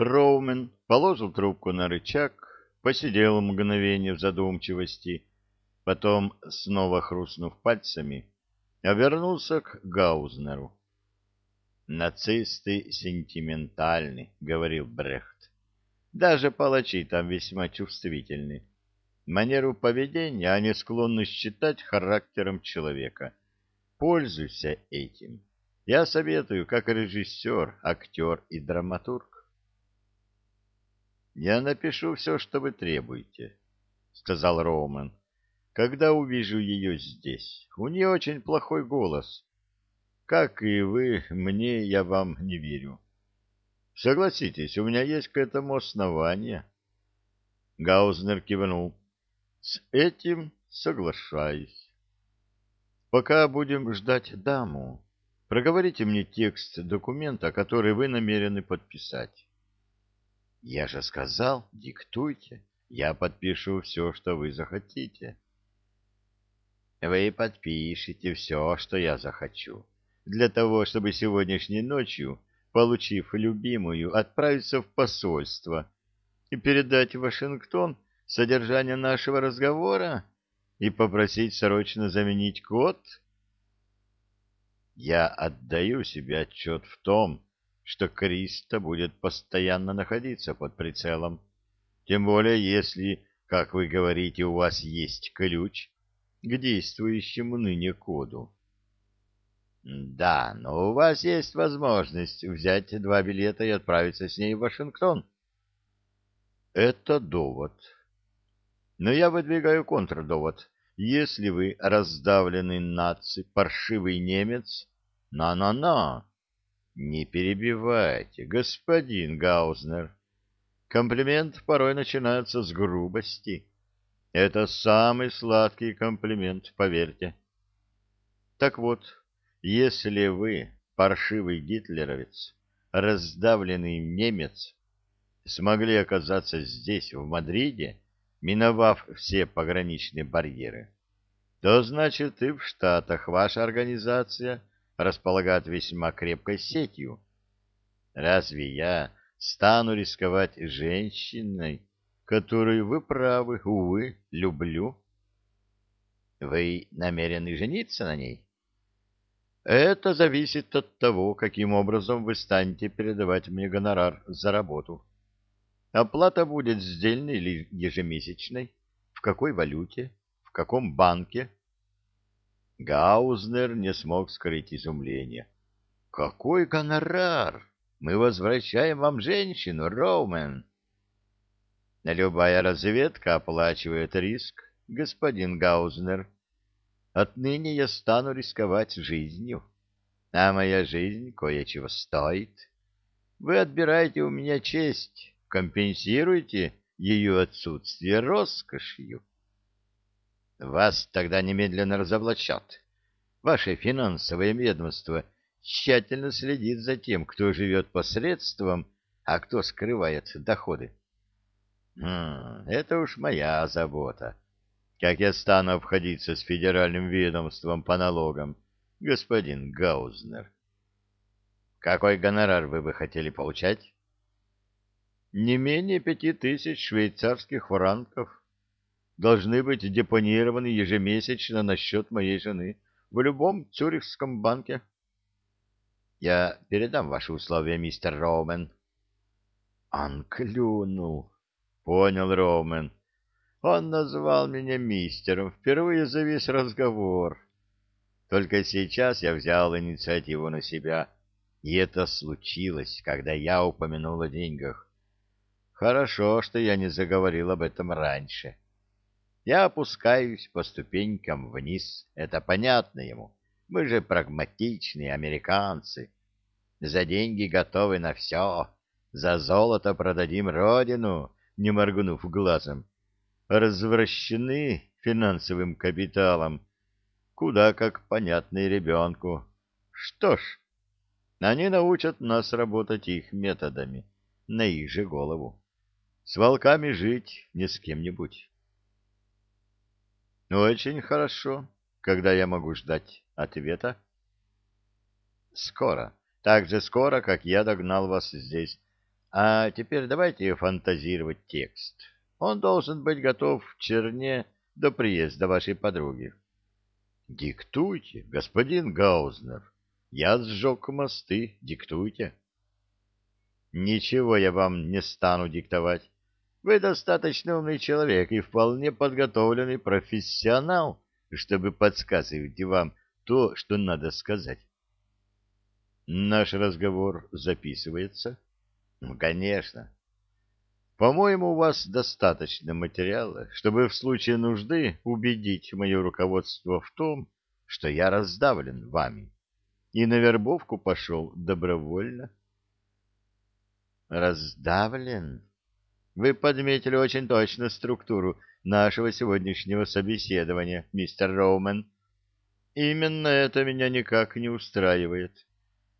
Роумен положил трубку на рычаг, посидел мгновение в задумчивости, потом, снова хрустнув пальцами, обернулся к Гаузнеру. «Нацисты сентиментальны», — говорил Брехт. «Даже палачи там весьма чувствительны. Манеру поведения они склонны считать характером человека. Пользуйся этим. Я советую, как режиссер, актер и драматург». «Я напишу все, что вы требуете», — сказал Роуман когда увижу ее здесь. У нее очень плохой голос. Как и вы, мне я вам не верю. Согласитесь, у меня есть к этому основание. Гаузнер кивнул. С этим соглашаюсь. Пока будем ждать даму, проговорите мне текст документа, который вы намерены подписать. Я же сказал, диктуйте. Я подпишу все, что вы захотите. Вы подпишете все, что я захочу, для того, чтобы сегодняшней ночью, получив любимую, отправиться в посольство и передать в Вашингтон содержание нашего разговора и попросить срочно заменить код? Я отдаю себе отчет в том, что Криста будет постоянно находиться под прицелом. Тем более, если, как вы говорите, у вас есть ключ к действующему ныне коду. Да, но у вас есть возможность взять два билета и отправиться с ней в Вашингтон. Это довод. Но я выдвигаю контрдовод. Если вы раздавленный наци, паршивый немец, на-на-на, не перебивайте, господин Гаузнер. Комплимент порой начинается с грубости. Это самый сладкий комплимент, поверьте. Так вот, если вы, паршивый гитлеровец, раздавленный немец, смогли оказаться здесь, в Мадриде, миновав все пограничные барьеры, то значит и в Штатах ваша организация располагает весьма крепкой сетью. Разве я стану рисковать женщиной, которую вы правы, увы, люблю. Вы намерены жениться на ней? Это зависит от того, каким образом вы станете передавать мне гонорар за работу. Оплата будет сдельной или ежемесячной? В какой валюте? В каком банке? Гаузнер не смог скрыть изумление. Какой гонорар? Мы возвращаем вам женщину, Роумен. Любая разведка оплачивает риск, господин Гаузнер. Отныне я стану рисковать жизнью, а моя жизнь кое-чего стоит. Вы отбираете у меня честь, компенсируете ее отсутствие роскошью. Вас тогда немедленно разоблачат. Ваше финансовое ведомство тщательно следит за тем, кто живет посредством, а кто скрывает доходы. Хм, это уж моя забота. Как я стану обходиться с федеральным ведомством по налогам, господин Гаузнер? Какой гонорар вы бы хотели получать? Не менее пяти тысяч швейцарских франков должны быть депонированы ежемесячно на счет моей жены в любом цюрихском банке. Я передам ваши условия, мистер Роумен. Он клюнул. Понял, Роумен. Он назвал меня мистером впервые за весь разговор. Только сейчас я взял инициативу на себя, и это случилось, когда я упомянул о деньгах. Хорошо, что я не заговорил об этом раньше. Я опускаюсь по ступенькам вниз, это понятно ему. Мы же прагматичные американцы. За деньги готовы на все. За золото продадим родину, не моргнув глазом, развращены финансовым капиталом, куда как понятный ребенку. Что ж, они научат нас работать их методами, на их же голову. С волками жить не с кем-нибудь. Очень хорошо. Когда я могу ждать ответа? Скоро. Так же скоро, как я догнал вас здесь А теперь давайте фантазировать текст. Он должен быть готов в черне до приезда вашей подруги. Диктуйте, господин Гаузнер. Я сжег мосты, диктуйте. Ничего я вам не стану диктовать. Вы достаточно умный человек и вполне подготовленный профессионал, чтобы подсказывать вам то, что надо сказать. Наш разговор записывается? Ну, конечно. По-моему, у вас достаточно материала, чтобы в случае нужды убедить мое руководство в том, что я раздавлен вами и на вербовку пошел добровольно. Раздавлен? Вы подметили очень точно структуру нашего сегодняшнего собеседования, мистер Роумен. Именно это меня никак не устраивает.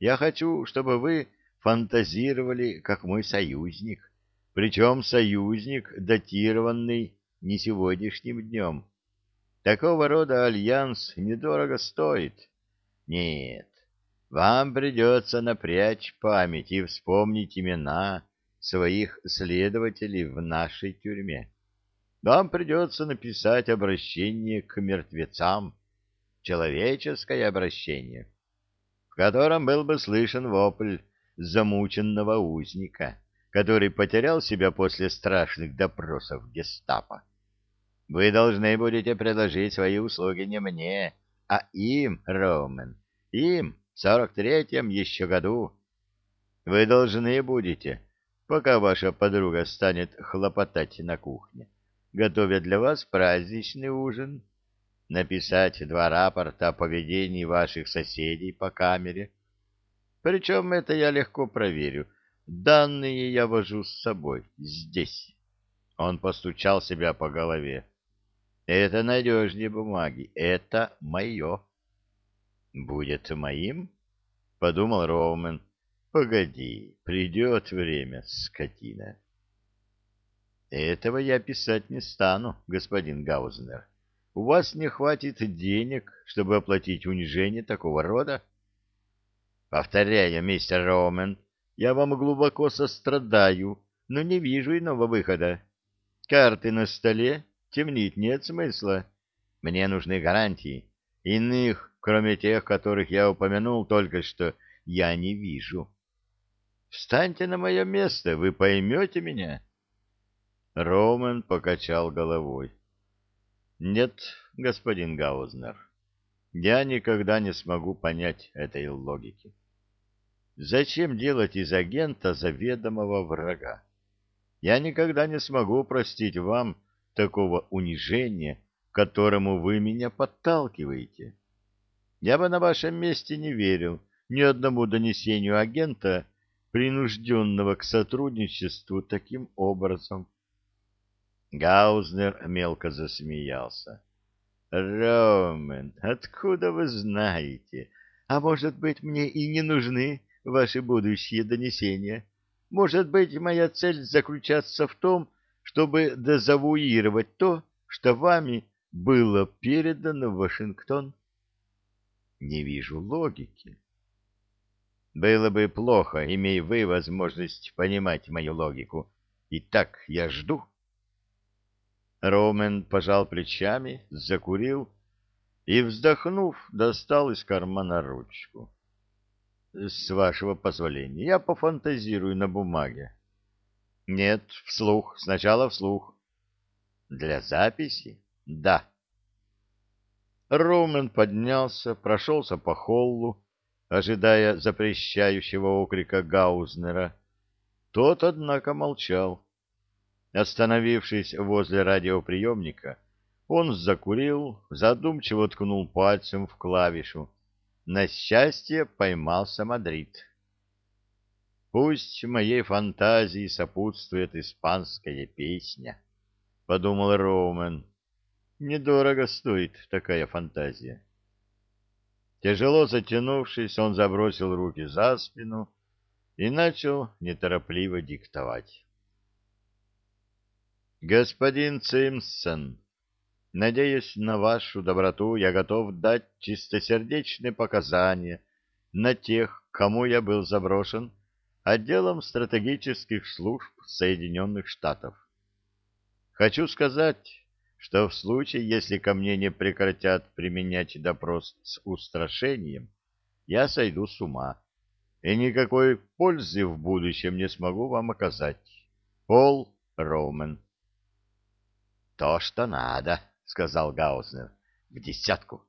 Я хочу, чтобы вы фантазировали, как мой союзник, причем союзник, датированный не сегодняшним днем. Такого рода альянс недорого стоит. Нет, вам придется напрячь память и вспомнить имена своих следователей в нашей тюрьме. Вам придется написать обращение к мертвецам, человеческое обращение, в котором был бы слышен вопль замученного узника, который потерял себя после страшных допросов гестапо. Вы должны будете предложить свои услуги не мне, а им, Роумен, им, в сорок третьем еще году. Вы должны будете, пока ваша подруга станет хлопотать на кухне, готовя для вас праздничный ужин, написать два рапорта о поведении ваших соседей по камере, причем это я легко проверю. Данные я вожу с собой здесь. Он постучал себя по голове. Это надежнее бумаги. Это мое. Будет моим? Подумал Роумен. Погоди, придет время, скотина. Этого я писать не стану, господин Гаузнер. У вас не хватит денег, чтобы оплатить унижение такого рода? Повторяю, мистер Роумен, я вам глубоко сострадаю, но не вижу иного выхода. Карты на столе, темнить нет смысла. Мне нужны гарантии. Иных, кроме тех, которых я упомянул только что, я не вижу. Встаньте на мое место, вы поймете меня. Роумен покачал головой. Нет, господин Гаузнер, я никогда не смогу понять этой логики. Зачем делать из агента заведомого врага? Я никогда не смогу простить вам такого унижения, к которому вы меня подталкиваете. Я бы на вашем месте не верил ни одному донесению агента, принужденного к сотрудничеству таким образом. Гаузнер мелко засмеялся. — Ромен, откуда вы знаете? А может быть, мне и не нужны ваши будущие донесения. Может быть, моя цель заключаться в том, чтобы дезавуировать то, что вами было передано в Вашингтон? Не вижу логики. Было бы плохо, имея вы возможность понимать мою логику. Итак, я жду. Ромен пожал плечами, закурил и, вздохнув, достал из кармана ручку. С вашего позволения, я пофантазирую на бумаге. Нет, вслух, сначала вслух. Для записи? Да. Роумен поднялся, прошелся по холлу, ожидая запрещающего окрика Гаузнера. Тот, однако, молчал. Остановившись возле радиоприемника, он закурил, задумчиво ткнул пальцем в клавишу. На счастье поймался Мадрид. «Пусть моей фантазии сопутствует испанская песня», — подумал Роумен. «Недорого стоит такая фантазия». Тяжело затянувшись, он забросил руки за спину и начал неторопливо диктовать. «Господин Цимсон, Надеясь на вашу доброту, я готов дать чистосердечные показания на тех, кому я был заброшен, отделом стратегических служб Соединенных Штатов. Хочу сказать, что в случае, если ко мне не прекратят применять допрос с устрашением, я сойду с ума, и никакой пользы в будущем не смогу вам оказать. Пол Роумен. — То, что надо, — сказал Гаузнер. — В десятку.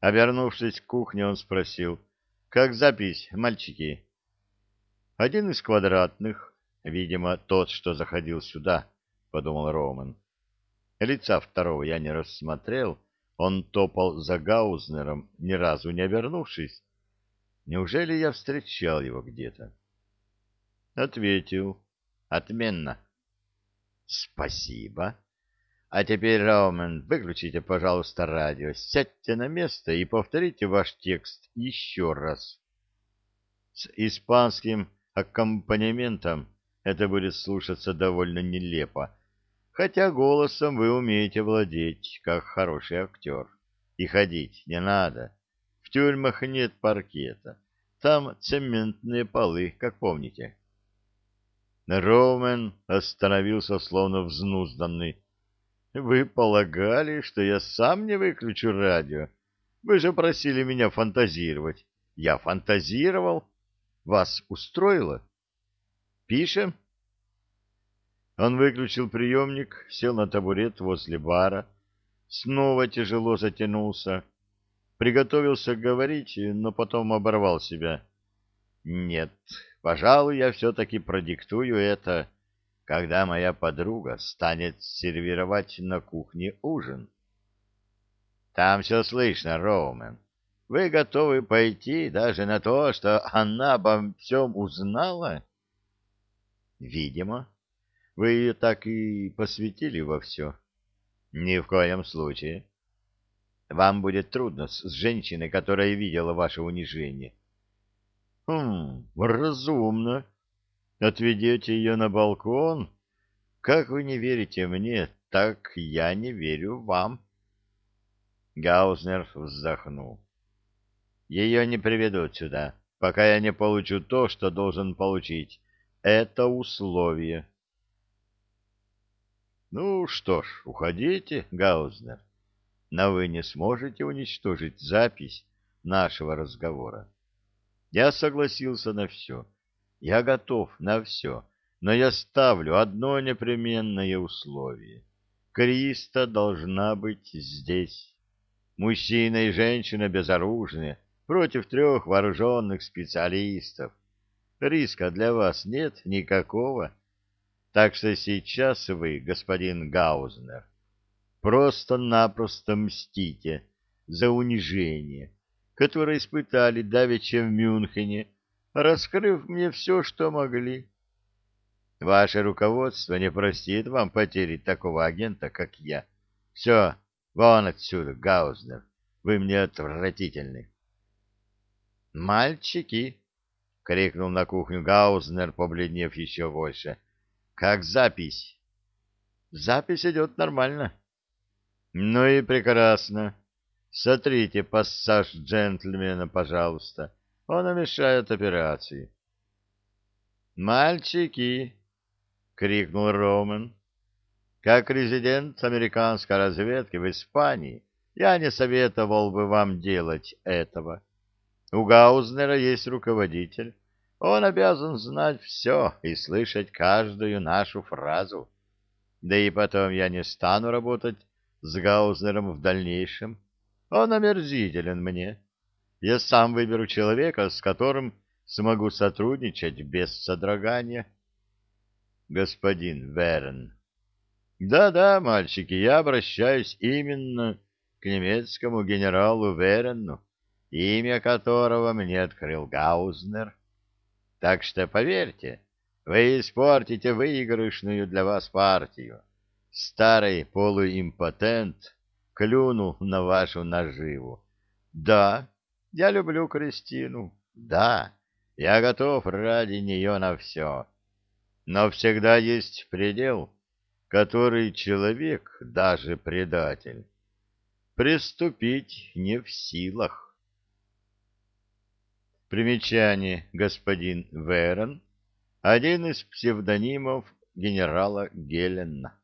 Обернувшись к кухне, он спросил, — Как запись, мальчики? Один из квадратных, видимо, тот, что заходил сюда, — подумал Роумен. Лица второго я не рассмотрел, он топал за Гаузнером, ни разу не обернувшись. Неужели я встречал его где-то? Ответил. Отменно. Спасибо. А теперь, Роумен, выключите, пожалуйста, радио, сядьте на место и повторите ваш текст еще раз. С испанским аккомпанементом это будет слушаться довольно нелепо, хотя голосом вы умеете владеть, как хороший актер. И ходить не надо. В тюрьмах нет паркета. Там цементные полы, как помните. Роумен остановился, словно взнузданный. Вы полагали, что я сам не выключу радио? Вы же просили меня фантазировать. Я фантазировал. Вас устроило? Пишем? Он выключил приемник, сел на табурет возле бара, снова тяжело затянулся, приготовился говорить, но потом оборвал себя. Нет, пожалуй, я все-таки продиктую это когда моя подруга станет сервировать на кухне ужин. Там все слышно, Роумен. Вы готовы пойти даже на то, что она обо всем узнала? Видимо. Вы ее так и посвятили во все. Ни в коем случае. Вам будет трудно с женщиной, которая видела ваше унижение. Хм, разумно. Отведете ее на балкон? Как вы не верите мне, так я не верю вам. Гаузнер вздохнул. Ее не приведут сюда, пока я не получу то, что должен получить. Это условие. Ну что ж, уходите, Гаузнер. Но вы не сможете уничтожить запись нашего разговора. Я согласился на все. Я готов на все, но я ставлю одно непременное условие. Криста должна быть здесь. Мужчина и женщина безоружные против трех вооруженных специалистов. Риска для вас нет никакого. Так что сейчас вы, господин Гаузнер, просто-напросто мстите за унижение, которое испытали давеча в Мюнхене, раскрыв мне все, что могли. Ваше руководство не простит вам потери такого агента, как я. Все, вон отсюда, Гаузнер, вы мне отвратительны. «Мальчики!» — крикнул на кухню Гаузнер, побледнев еще больше. «Как запись?» «Запись идет нормально». «Ну и прекрасно. Сотрите пассаж джентльмена, пожалуйста». Он мешает операции. «Мальчики!» — крикнул Роман. «Как резидент американской разведки в Испании я не советовал бы вам делать этого. У Гаузнера есть руководитель. Он обязан знать все и слышать каждую нашу фразу. Да и потом я не стану работать с Гаузнером в дальнейшем. Он омерзителен мне. Я сам выберу человека, с которым смогу сотрудничать без содрогания. Господин Верн. Да-да, мальчики, я обращаюсь именно к немецкому генералу Верену, имя которого мне открыл Гаузнер. Так что поверьте, вы испортите выигрышную для вас партию. Старый полуимпотент клюнул на вашу наживу. Да, я люблю Кристину. Да, я готов ради нее на все. Но всегда есть предел, который человек, даже предатель, приступить не в силах. Примечание, господин Верон, один из псевдонимов генерала Гелена.